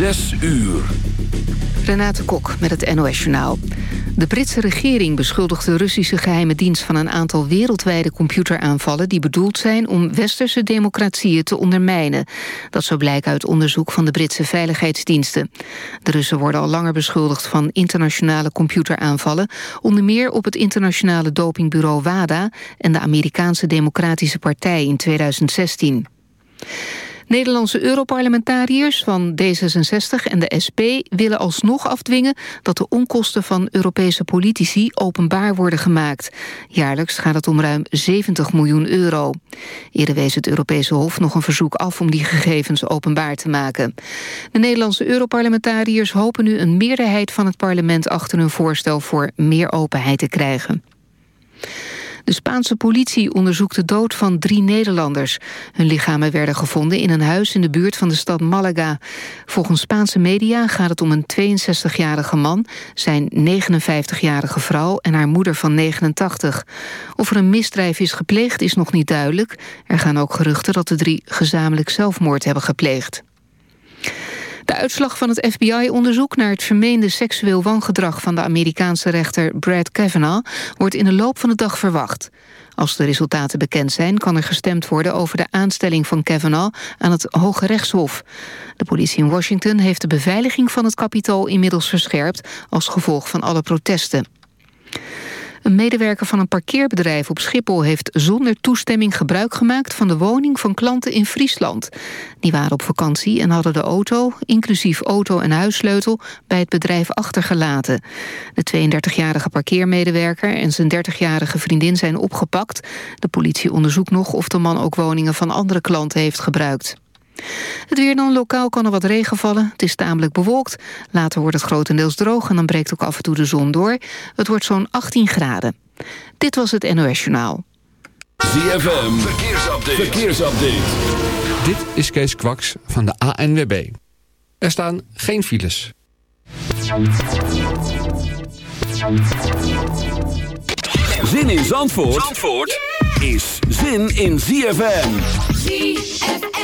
Zes uur. Renate Kok met het NOS Journaal. De Britse regering beschuldigt de Russische geheime dienst... van een aantal wereldwijde computeraanvallen... die bedoeld zijn om westerse democratieën te ondermijnen. Dat zou blijken uit onderzoek van de Britse veiligheidsdiensten. De Russen worden al langer beschuldigd van internationale computeraanvallen... onder meer op het internationale dopingbureau WADA... en de Amerikaanse Democratische Partij in 2016. Nederlandse Europarlementariërs van D66 en de SP willen alsnog afdwingen dat de onkosten van Europese politici openbaar worden gemaakt. Jaarlijks gaat het om ruim 70 miljoen euro. Eerder wees het Europese Hof nog een verzoek af om die gegevens openbaar te maken. De Nederlandse Europarlementariërs hopen nu een meerderheid van het parlement achter hun voorstel voor meer openheid te krijgen. De Spaanse politie onderzoekt de dood van drie Nederlanders. Hun lichamen werden gevonden in een huis in de buurt van de stad Malaga. Volgens Spaanse media gaat het om een 62-jarige man... zijn 59-jarige vrouw en haar moeder van 89. Of er een misdrijf is gepleegd is nog niet duidelijk. Er gaan ook geruchten dat de drie gezamenlijk zelfmoord hebben gepleegd. De uitslag van het FBI-onderzoek naar het vermeende seksueel wangedrag van de Amerikaanse rechter Brad Kavanaugh wordt in de loop van de dag verwacht. Als de resultaten bekend zijn, kan er gestemd worden over de aanstelling van Kavanaugh aan het Hoge Rechtshof. De politie in Washington heeft de beveiliging van het kapitool inmiddels verscherpt als gevolg van alle protesten. Een medewerker van een parkeerbedrijf op Schiphol... heeft zonder toestemming gebruik gemaakt van de woning van klanten in Friesland. Die waren op vakantie en hadden de auto, inclusief auto en huissleutel... bij het bedrijf achtergelaten. De 32-jarige parkeermedewerker en zijn 30-jarige vriendin zijn opgepakt. De politie onderzoekt nog of de man ook woningen van andere klanten heeft gebruikt. Het weer dan lokaal kan er wat regen vallen. Het is tamelijk bewolkt. Later wordt het grotendeels droog en dan breekt ook af en toe de zon door. Het wordt zo'n 18 graden. Dit was het NOS Journaal. ZFM, verkeersupdate. verkeersupdate. Dit is Kees Kwaks van de ANWB. Er staan geen files. Zin in Zandvoort, Zandvoort is zin in ZFM. ZFM.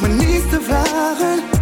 me niets te vragen.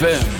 ZFM.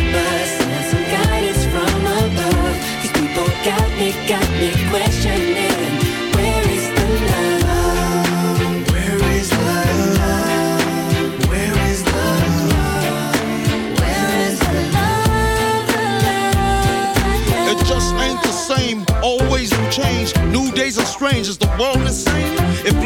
got me, questioning. Where is the love? Where is the love? Where is the love? Where is the love? The love? It just ain't the same. Always change. New days are strange. Is the world insane?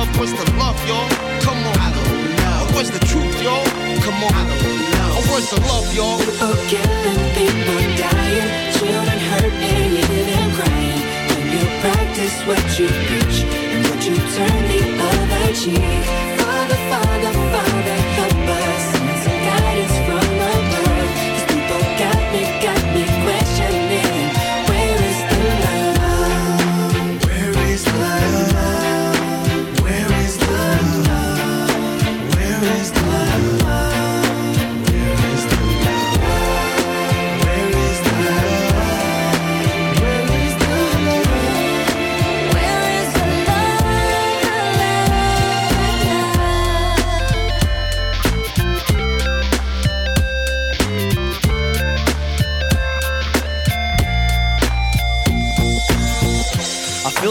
What's the love, y'all? Come on. I don't know. Where's the truth, y'all? Come on. I don't know. Oh, where's the love, y'all? People killing, people dying, children hurt and hear them crying. When you practice what you preach and would you turn the other cheek? Father, Father, Father,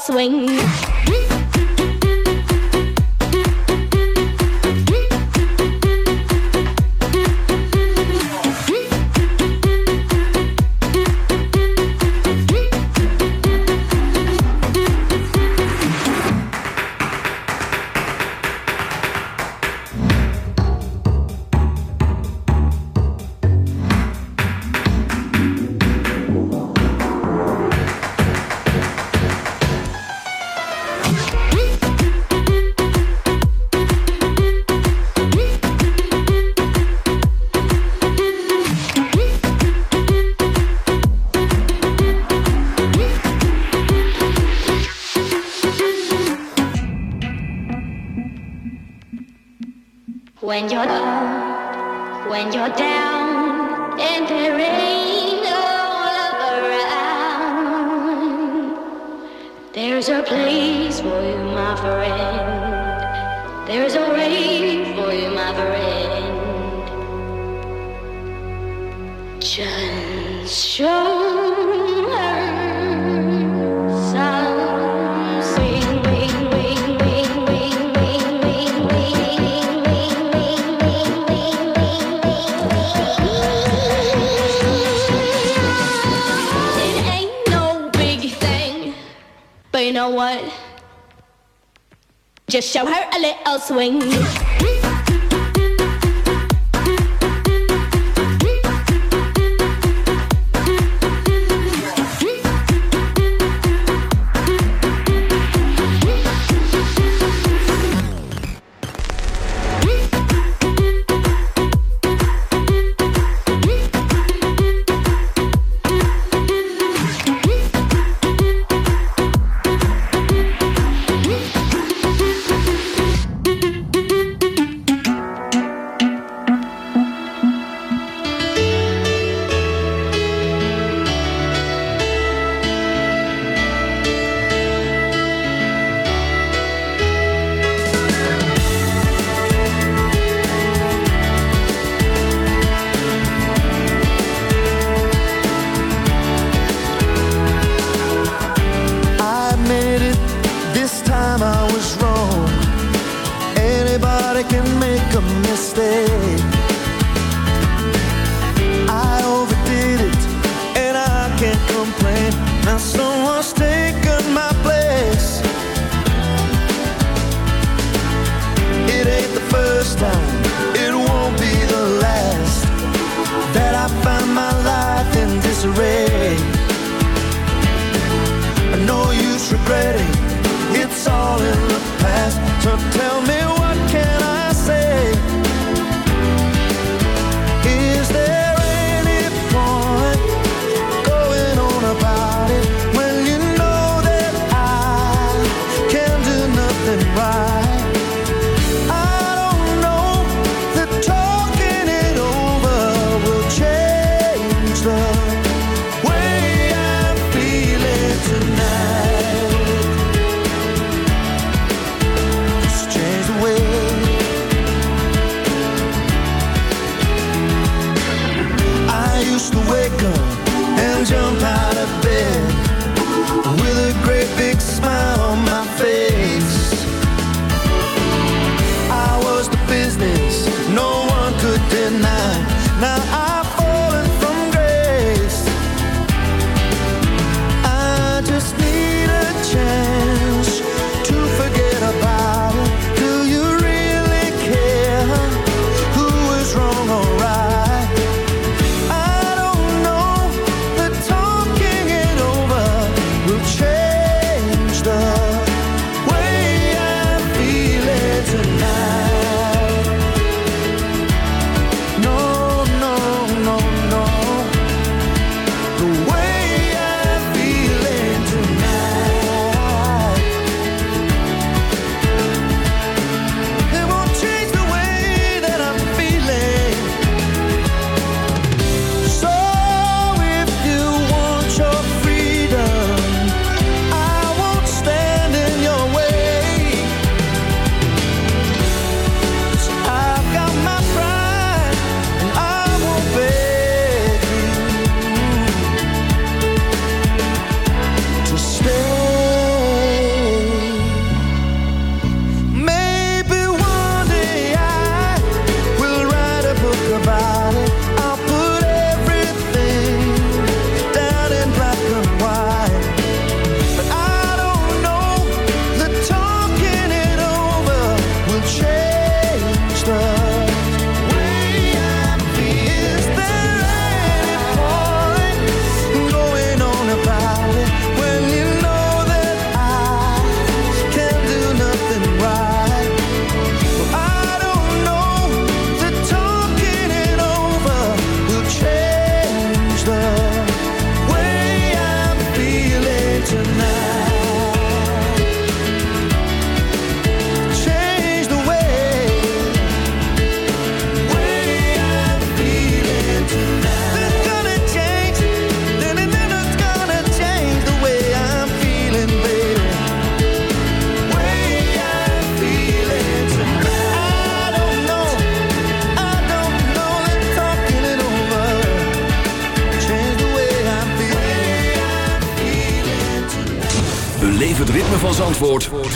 Swing.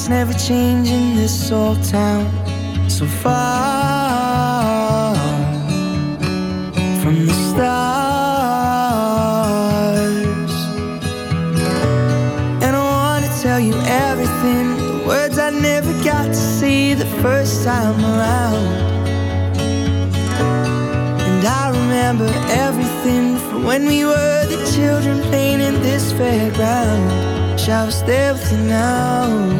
things never changing this old town. So far from the stars. And I wanna tell you everything. The words I never got to see the first time around. And I remember everything from when we were the children playing in this fairground. Shall stay with you now?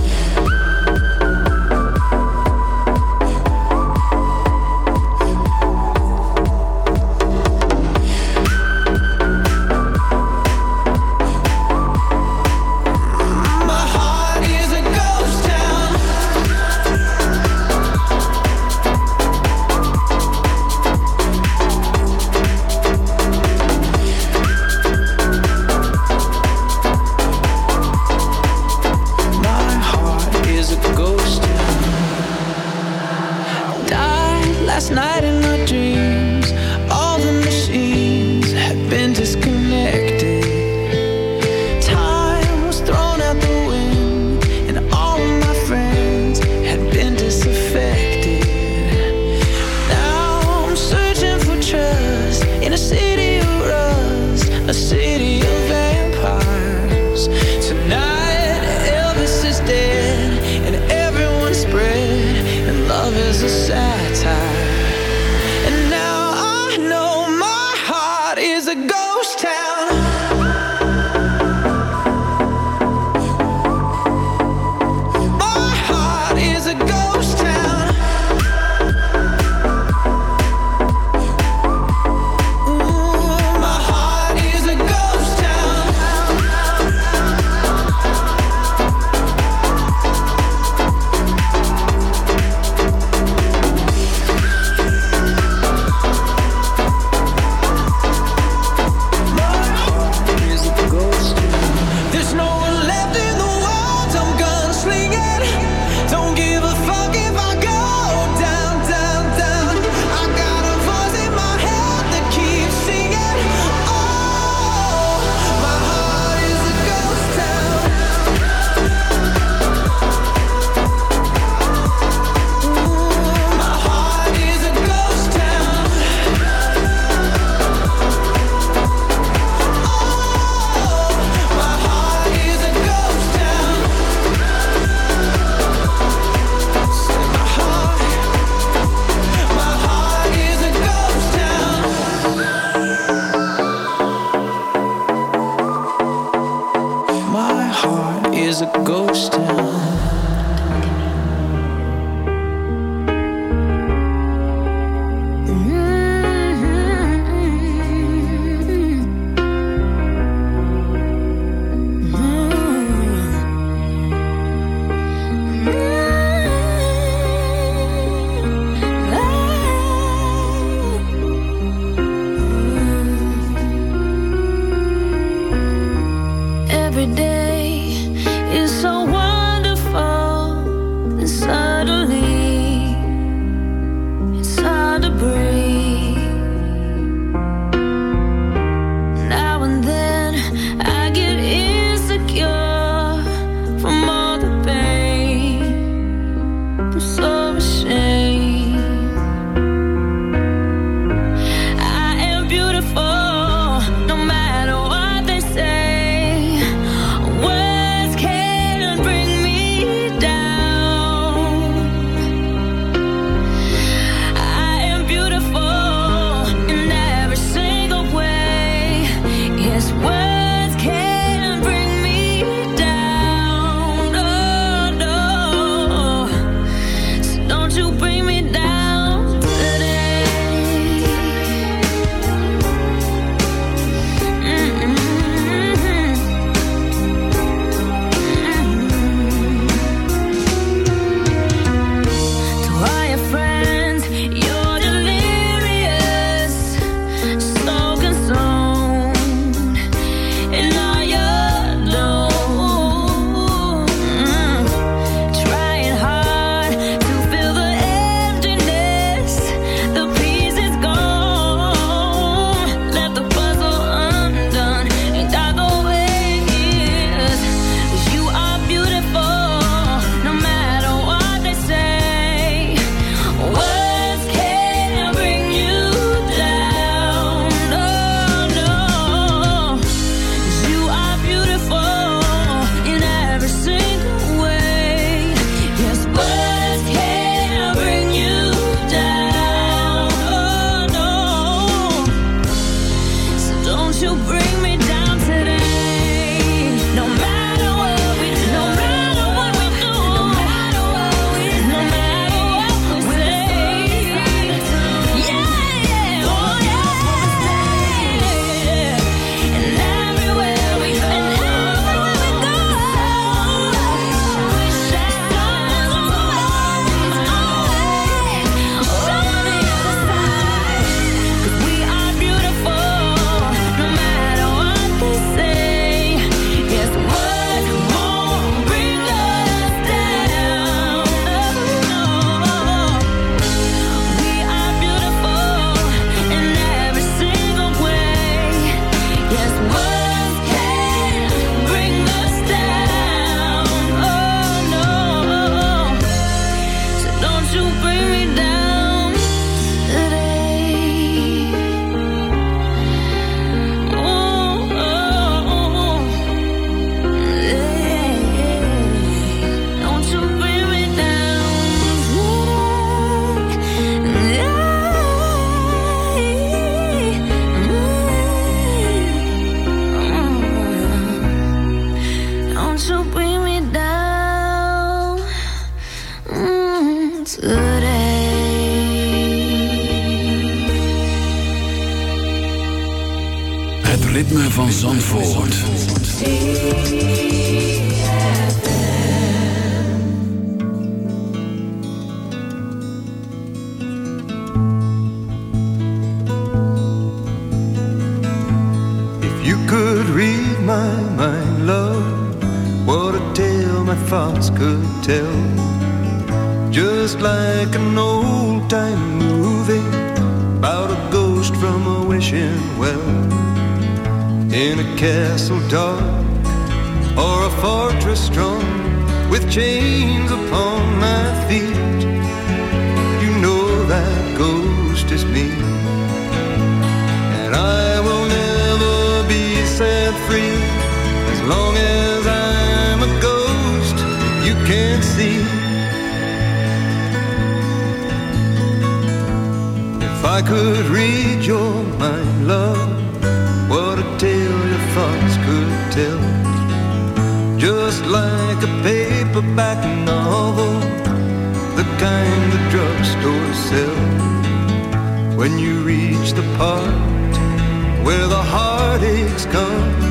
breaks come